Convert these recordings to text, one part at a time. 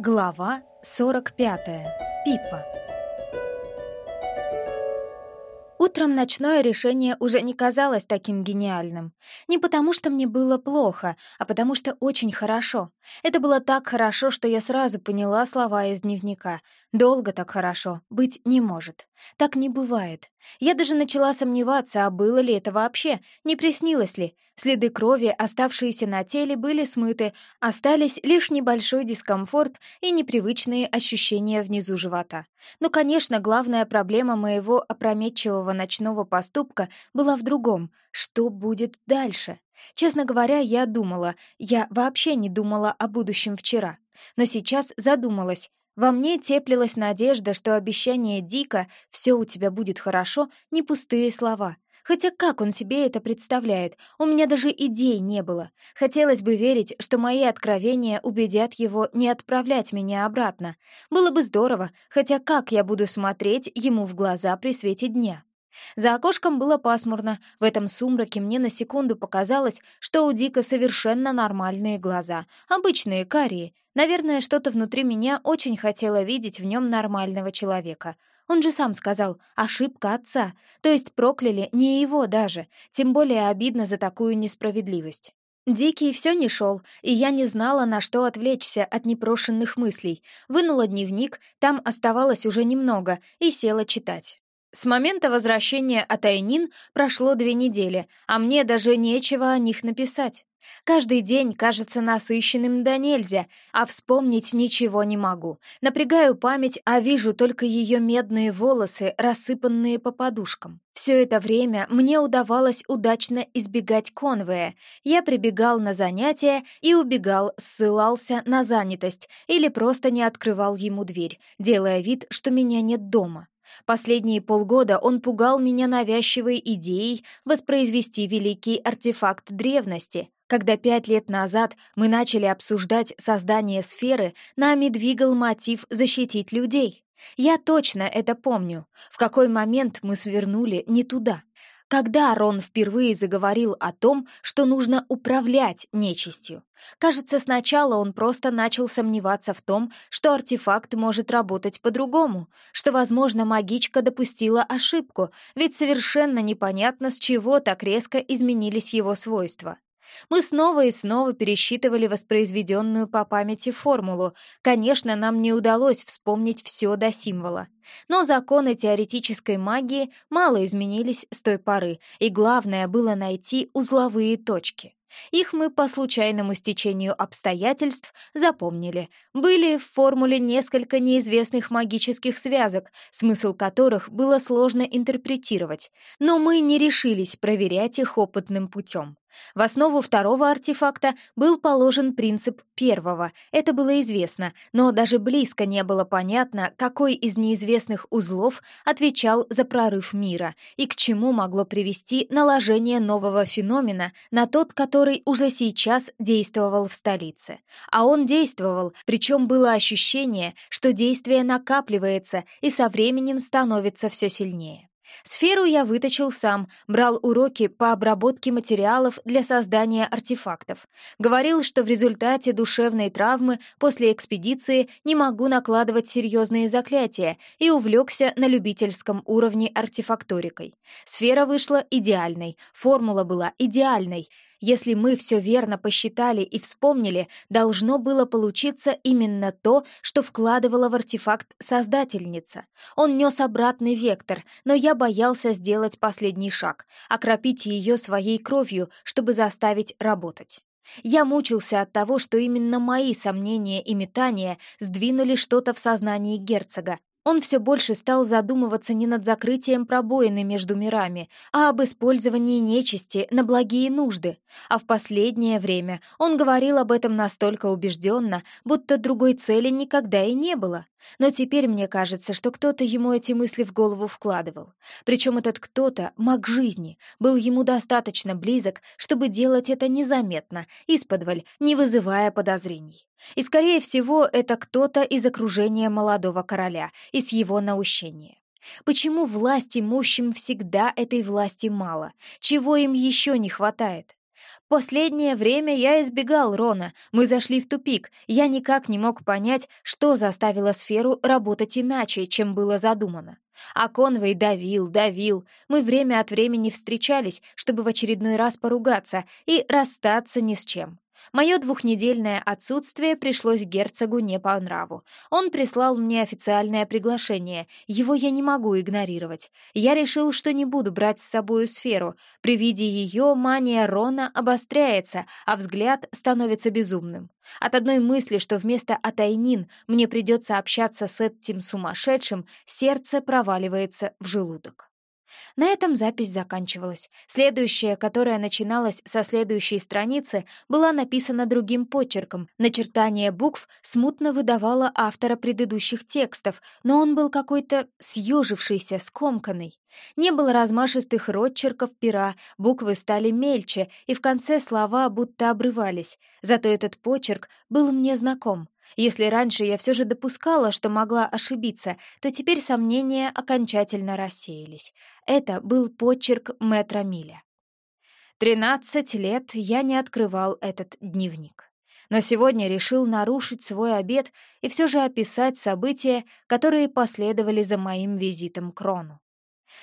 Глава 45. Пипа. Утром ночное решение уже не казалось таким гениальным. Не потому, что мне было плохо, а потому что очень хорошо. Это было так хорошо, что я сразу поняла слова из дневника. Долго так хорошо быть не может. Так не бывает. Я даже начала сомневаться, а было ли это вообще, не приснилось ли. Следы крови, оставшиеся на теле, были смыты, остались лишь небольшой дискомфорт и непривычные ощущения внизу живота. Но, конечно, главная проблема моего опрометчивого ночного поступка была в другом. Что будет дальше? Честно говоря, я думала, я вообще не думала о будущем вчера. Но сейчас задумалась, во мне теплилась надежда, что обещание Дика «все у тебя будет хорошо» — не пустые слова. Хотя как он себе это представляет? У меня даже идей не было. Хотелось бы верить, что мои откровения убедят его не отправлять меня обратно. Было бы здорово, хотя как я буду смотреть ему в глаза при свете дня? За окошком было пасмурно. В этом сумраке мне на секунду показалось, что у Дика совершенно нормальные глаза, обычные карие. Наверное, что-то внутри меня очень хотело видеть в нем нормального человека. Он же сам сказал «ошибка отца», то есть прокляли не его даже, тем более обидно за такую несправедливость. Дикий все не шел, и я не знала, на что отвлечься от непрошенных мыслей. Вынула дневник, там оставалось уже немного, и села читать. С момента возвращения от Айнин прошло две недели, а мне даже нечего о них написать. Каждый день кажется насыщенным да нельзя, а вспомнить ничего не могу. Напрягаю память, а вижу только ее медные волосы, рассыпанные по подушкам. Все это время мне удавалось удачно избегать конвоя. Я прибегал на занятия и убегал, ссылался на занятость или просто не открывал ему дверь, делая вид, что меня нет дома. Последние полгода он пугал меня навязчивой идеей воспроизвести великий артефакт древности. Когда пять лет назад мы начали обсуждать создание сферы, нами двигал мотив защитить людей. Я точно это помню. В какой момент мы свернули не туда. Когда Рон впервые заговорил о том, что нужно управлять нечистью? Кажется, сначала он просто начал сомневаться в том, что артефакт может работать по-другому, что, возможно, магичка допустила ошибку, ведь совершенно непонятно, с чего так резко изменились его свойства. Мы снова и снова пересчитывали воспроизведенную по памяти формулу. Конечно, нам не удалось вспомнить все до символа. Но законы теоретической магии мало изменились с той поры, и главное было найти узловые точки. Их мы по случайному стечению обстоятельств запомнили. Были в формуле несколько неизвестных магических связок, смысл которых было сложно интерпретировать, но мы не решились проверять их опытным путем. В основу второго артефакта был положен принцип первого, это было известно, но даже близко не было понятно, какой из неизвестных узлов отвечал за прорыв мира и к чему могло привести наложение нового феномена на тот, который уже сейчас действовал в столице. А он действовал, причем было ощущение, что действие накапливается и со временем становится все сильнее. Сферу я выточил сам, брал уроки по обработке материалов для создания артефактов. Говорил, что в результате душевной травмы после экспедиции не могу накладывать серьезные заклятия и увлекся на любительском уровне артефакторикой. Сфера вышла идеальной, формула была идеальной — если мы все верно посчитали и вспомнили, должно было получиться именно то, что вкладывала в артефакт создательница. Он нес обратный вектор, но я боялся сделать последний шаг, окропить ее своей кровью, чтобы заставить работать. Я мучился от того, что именно мои сомнения и метания сдвинули что-то в сознании герцога, он все больше стал задумываться не над закрытием пробоины между мирами, а об использовании нечисти на благие нужды. А в последнее время он говорил об этом настолько убежденно, будто другой цели никогда и не было. Но теперь мне кажется, что кто-то ему эти мысли в голову вкладывал. Причем этот кто-то, маг жизни, был ему достаточно близок, чтобы делать это незаметно, исподволь, не вызывая подозрений. И, скорее всего, это кто-то из окружения молодого короля и с его наущения. Почему власть имущим всегда этой власти мало? Чего им еще не хватает? Последнее время я избегал Рона. Мы зашли в тупик. Я никак не мог понять, что заставило сферу работать иначе, чем было задумано. А Конвей давил, давил. Мы время от времени встречались, чтобы в очередной раз поругаться и расстаться ни с чем. Мое двухнедельное отсутствие пришлось герцогу не по нраву. Он прислал мне официальное приглашение, его я не могу игнорировать. Я решил, что не буду брать с собою сферу. При виде ее мания Рона обостряется, а взгляд становится безумным. От одной мысли, что вместо Атайнин мне придется общаться с этим сумасшедшим, сердце проваливается в желудок. На этом запись заканчивалась. Следующая, которая начиналась со следующей страницы, была написана другим почерком. Начертание букв смутно выдавало автора предыдущих текстов, но он был какой-то съежившийся, скомканный. Не было размашистых ротчерков пера, буквы стали мельче, и в конце слова будто обрывались. Зато этот почерк был мне знаком. Если раньше я все же допускала, что могла ошибиться, то теперь сомнения окончательно рассеялись. Это был почерк мэтра Миля. Тринадцать лет я не открывал этот дневник. Но сегодня решил нарушить свой обет и все же описать события, которые последовали за моим визитом к Рону.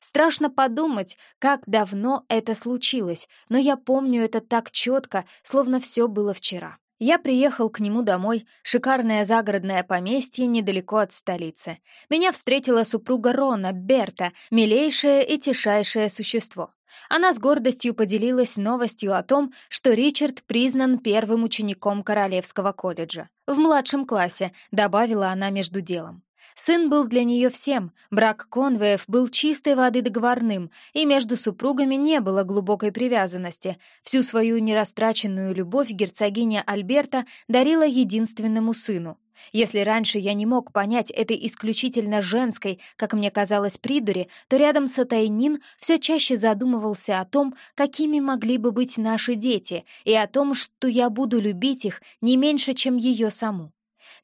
Страшно подумать, как давно это случилось, но я помню это так четко, словно все было вчера. Я приехал к нему домой, шикарное загородное поместье недалеко от столицы. Меня встретила супруга Рона, Берта, милейшее и тишайшее существо. Она с гордостью поделилась новостью о том, что Ричард признан первым учеником Королевского колледжа. В младшем классе, добавила она между делом. Сын был для нее всем, брак Конвеев был чистой воды договорным, и между супругами не было глубокой привязанности. Всю свою нерастраченную любовь герцогиня Альберта дарила единственному сыну. Если раньше я не мог понять этой исключительно женской, как мне казалось, придури, то рядом с Атайнин все чаще задумывался о том, какими могли бы быть наши дети, и о том, что я буду любить их не меньше, чем ее саму.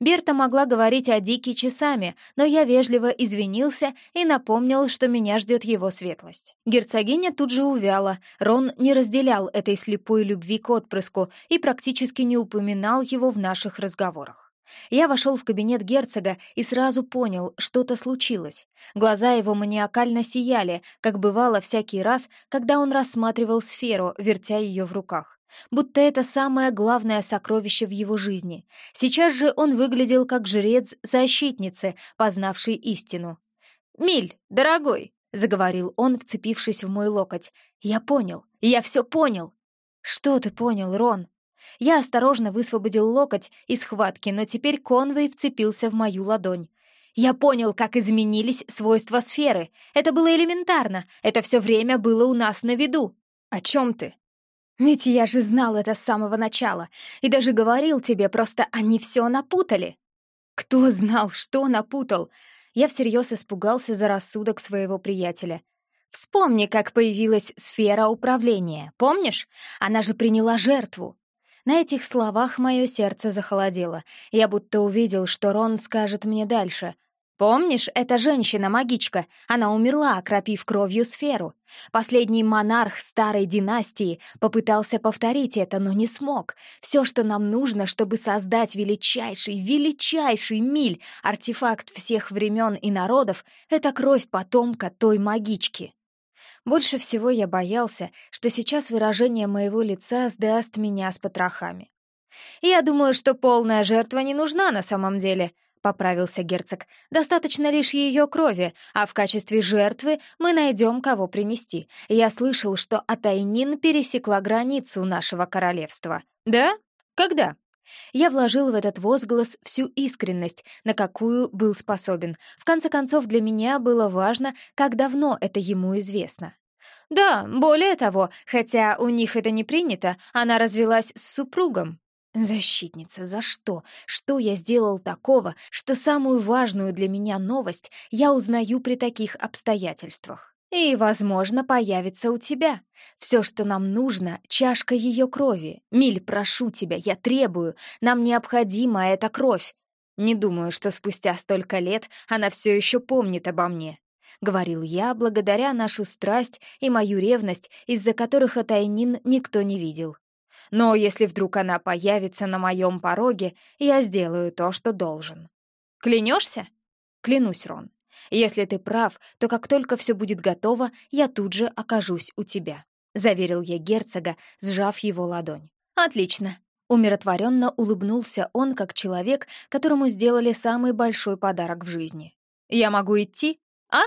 Берта могла говорить о Дике часами, но я вежливо извинился и напомнил, что меня ждет его светлость. Герцогиня тут же увяла, Рон не разделял этой слепой любви к отпрыску и практически не упоминал его в наших разговорах. Я вошел в кабинет герцога и сразу понял, что-то случилось. Глаза его маниакально сияли, как бывало всякий раз, когда он рассматривал сферу, вертя ее в руках будто это самое главное сокровище в его жизни. Сейчас же он выглядел как жрец защитницы, познавший истину. «Миль, дорогой!» — заговорил он, вцепившись в мой локоть. «Я понял, я все понял!» «Что ты понял, Рон?» Я осторожно высвободил локоть из схватки, но теперь Конвей вцепился в мою ладонь. Я понял, как изменились свойства сферы. Это было элементарно. Это все время было у нас на виду. О чем ты? Ведь я же знал это с самого начала и даже говорил тебе, просто они все напутали. Кто знал, что напутал? Я всерьез испугался за рассудок своего приятеля. Вспомни, как появилась сфера управления. Помнишь? Она же приняла жертву. На этих словах мое сердце захолодело. Я будто увидел, что Рон скажет мне дальше. Помнишь, эта женщина-магичка? Она умерла, окропив кровью сферу. Последний монарх старой династии попытался повторить это, но не смог. Все, что нам нужно, чтобы создать величайший, величайший миль, артефакт всех времен и народов, это кровь потомка той магички. Больше всего я боялся, что сейчас выражение моего лица сдаст меня с потрохами. Я думаю, что полная жертва не нужна на самом деле — поправился герцог. «Достаточно лишь ее крови, а в качестве жертвы мы найдем, кого принести. Я слышал, что Атайнин пересекла границу нашего королевства. Да? Когда?» Я вложил в этот возглас всю искренность, на какую был способен. В конце концов, для меня было важно, как давно это ему известно. «Да, более того, хотя у них это не принято, она развелась с супругом», Защитница, за что? Что я сделал такого, что самую важную для меня новость я узнаю при таких обстоятельствах? И, возможно, появится у тебя. Все, что нам нужно, чашка ее крови. Миль, прошу тебя, я требую. Нам необходима эта кровь. Не думаю, что спустя столько лет она все еще помнит обо мне. — говорил я, благодаря нашу страсть и мою ревность, из-за которых Атайнин никто не видел. Но если вдруг она появится на моем пороге, я сделаю то, что должен. Клянешься? Клянусь, Рон. Если ты прав, то как только все будет готово, я тут же окажусь у тебя», — заверил я герцога, сжав его ладонь. «Отлично». Умиротворенно улыбнулся он, как человек, которому сделали самый большой подарок в жизни. «Я могу идти? А?»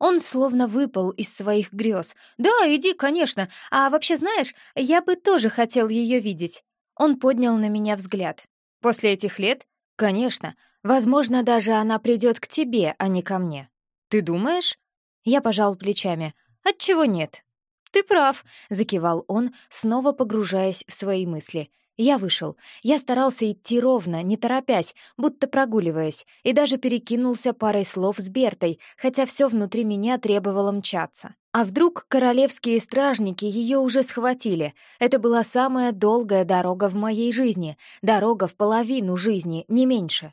Он словно выпал из своих грез. «Да, иди, конечно. А вообще, знаешь, я бы тоже хотел ее видеть». Он поднял на меня взгляд. «После этих лет? Конечно. Возможно, даже она придет к тебе, а не ко мне. Ты думаешь? Я пожал плечами. Отчего нет? Ты прав, закивал он, снова погружаясь в свои мысли. Я вышел. Я старался идти ровно, не торопясь, будто прогуливаясь, и даже перекинулся парой слов с Бертой, хотя все внутри меня требовало мчаться. А вдруг королевские стражники ее уже схватили? Это была самая долгая дорога в моей жизни, дорога в половину жизни, не меньше.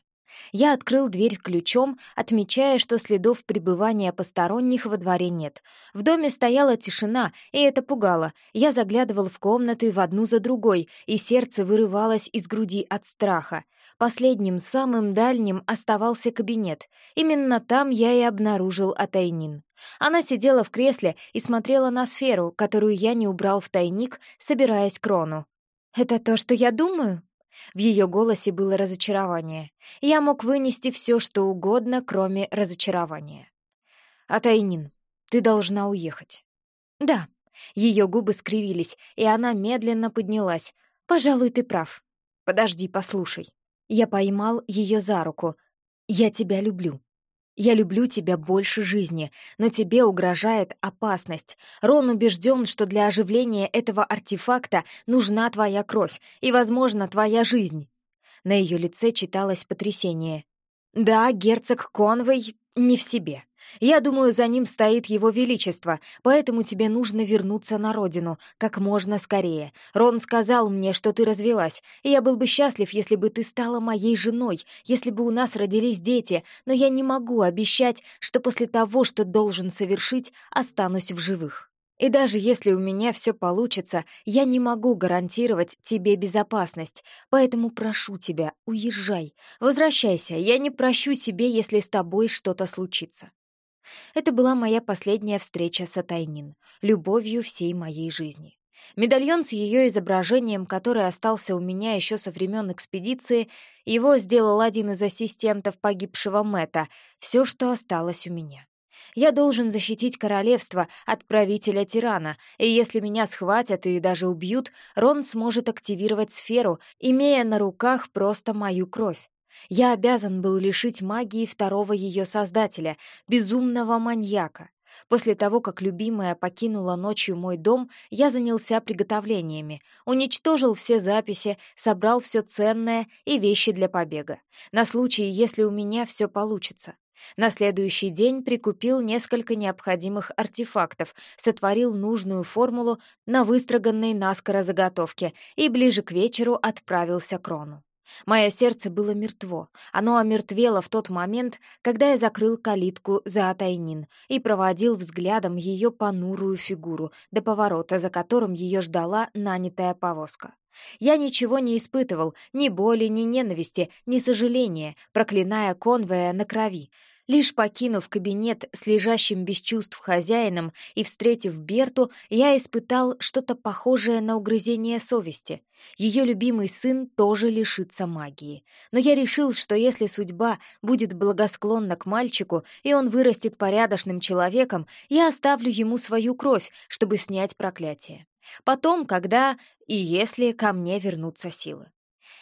Я открыл дверь ключом, отмечая, что следов пребывания посторонних во дворе нет. В доме стояла тишина, и это пугало. Я заглядывал в комнаты в одну за другой, и сердце вырывалось из груди от страха. Последним, самым дальним оставался кабинет. Именно там я и обнаружил Атайнин. Она сидела в кресле и смотрела на сферу, которую я не убрал в тайник, собираясь крону. «Это то, что я думаю?» В ее голосе было разочарование. Я мог вынести все, что угодно, кроме разочарования. «Атайнин, ты должна уехать». «Да». Ее губы скривились, и она медленно поднялась. «Пожалуй, ты прав. Подожди, послушай». Я поймал ее за руку. «Я тебя люблю». Я люблю тебя больше жизни, но тебе угрожает опасность. Рон убежден, что для оживления этого артефакта нужна твоя кровь и, возможно, твоя жизнь». На ее лице читалось потрясение. «Да, герцог Конвей не в себе. Я думаю, за ним стоит его величество, поэтому тебе нужно вернуться на родину как можно скорее. Рон сказал мне, что ты развелась, и я был бы счастлив, если бы ты стала моей женой, если бы у нас родились дети, но я не могу обещать, что после того, что должен совершить, останусь в живых. И даже если у меня все получится, я не могу гарантировать тебе безопасность, поэтому прошу тебя, уезжай, возвращайся, я не прощу себе, если с тобой что-то случится. Это была моя последняя встреча с Атайнин, любовью всей моей жизни. Медальон с ее изображением, который остался у меня еще со времен экспедиции, его сделал один из ассистентов погибшего Мэтта, все, что осталось у меня. Я должен защитить королевство от правителя-тирана, и если меня схватят и даже убьют, Рон сможет активировать сферу, имея на руках просто мою кровь. Я обязан был лишить магии второго ее создателя, безумного маньяка. После того, как любимая покинула ночью мой дом, я занялся приготовлениями, уничтожил все записи, собрал все ценное и вещи для побега, на случай, если у меня все получится. На следующий день прикупил несколько необходимых артефактов, сотворил нужную формулу на выстроганной наскоро заготовке и ближе к вечеру отправился к Рону. Мое сердце было мертво. Оно омертвело в тот момент, когда я закрыл калитку за Атайнин и проводил взглядом ее понурую фигуру до поворота, за которым ее ждала нанятая повозка. Я ничего не испытывал, ни боли, ни ненависти, ни сожаления, проклиная конвоя на крови, Лишь покинув кабинет с лежащим без чувств хозяином и встретив Берту, я испытал что-то похожее на угрызение совести. Ее любимый сын тоже лишится магии. Но я решил, что если судьба будет благосклонна к мальчику, и он вырастет порядочным человеком, я оставлю ему свою кровь, чтобы снять проклятие. Потом, когда и если ко мне вернутся силы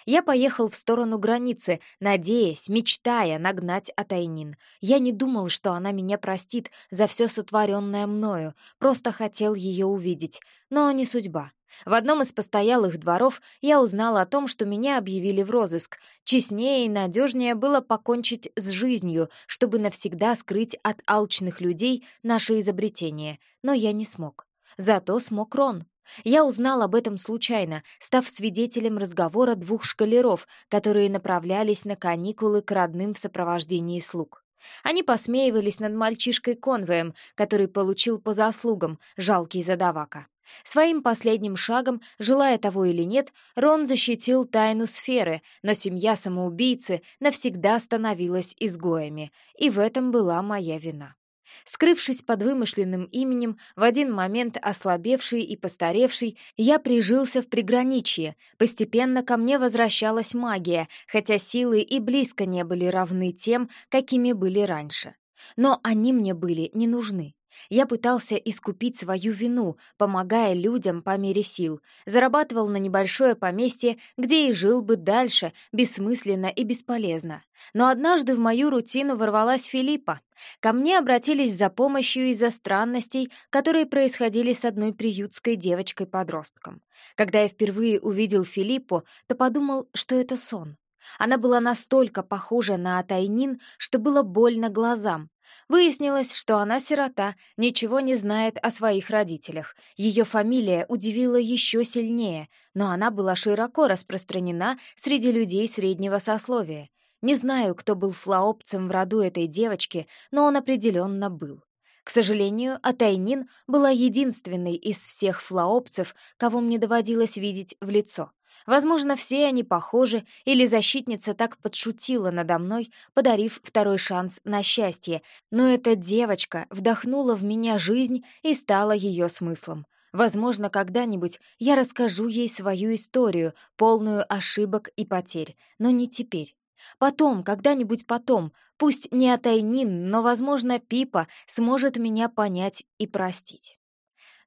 я поехал в сторону границы, надеясь, мечтая нагнать Атайнин. Я не думал, что она меня простит за все сотворенное мною, просто хотел ее увидеть. Но не судьба. В одном из постоялых дворов я узнал о том, что меня объявили в розыск. Честнее и надежнее было покончить с жизнью, чтобы навсегда скрыть от алчных людей наше изобретение. Но я не смог. Зато смог Рон. Я узнал об этом случайно, став свидетелем разговора двух шкалеров, которые направлялись на каникулы к родным в сопровождении слуг. Они посмеивались над мальчишкой-конвоем, который получил по заслугам, жалкий задавака. Своим последним шагом, желая того или нет, Рон защитил тайну сферы, но семья самоубийцы навсегда становилась изгоями, и в этом была моя вина. Скрывшись под вымышленным именем, в один момент ослабевший и постаревший, я прижился в приграничье. Постепенно ко мне возвращалась магия, хотя силы и близко не были равны тем, какими были раньше. Но они мне были не нужны. Я пытался искупить свою вину, помогая людям по мере сил, зарабатывал на небольшое поместье, где и жил бы дальше, бессмысленно и бесполезно. Но однажды в мою рутину ворвалась Филиппа. Ко мне обратились за помощью из-за странностей, которые происходили с одной приютской девочкой-подростком. Когда я впервые увидел Филиппу, то подумал, что это сон. Она была настолько похожа на Атайнин, что было больно глазам, Выяснилось, что она сирота, ничего не знает о своих родителях. Ее фамилия удивила еще сильнее, но она была широко распространена среди людей среднего сословия. Не знаю, кто был флаопцем в роду этой девочки, но он определенно был. К сожалению, Атайнин была единственной из всех флаопцев, кого мне доводилось видеть в лицо. Возможно, все они похожи, или защитница так подшутила надо мной, подарив второй шанс на счастье, но эта девочка вдохнула в меня жизнь и стала ее смыслом. Возможно, когда-нибудь я расскажу ей свою историю, полную ошибок и потерь, но не теперь. Потом, когда-нибудь потом, пусть не Атайнин, но, возможно, Пипа сможет меня понять и простить.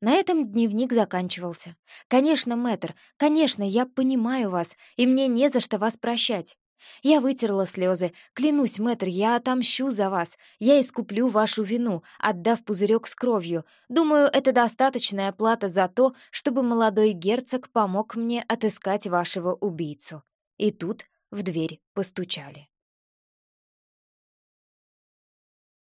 На этом дневник заканчивался. «Конечно, мэтр, конечно, я понимаю вас, и мне не за что вас прощать». Я вытерла слезы. «Клянусь, мэтр, я отомщу за вас. Я искуплю вашу вину, отдав пузырек с кровью. Думаю, это достаточная плата за то, чтобы молодой герцог помог мне отыскать вашего убийцу». И тут в дверь постучали.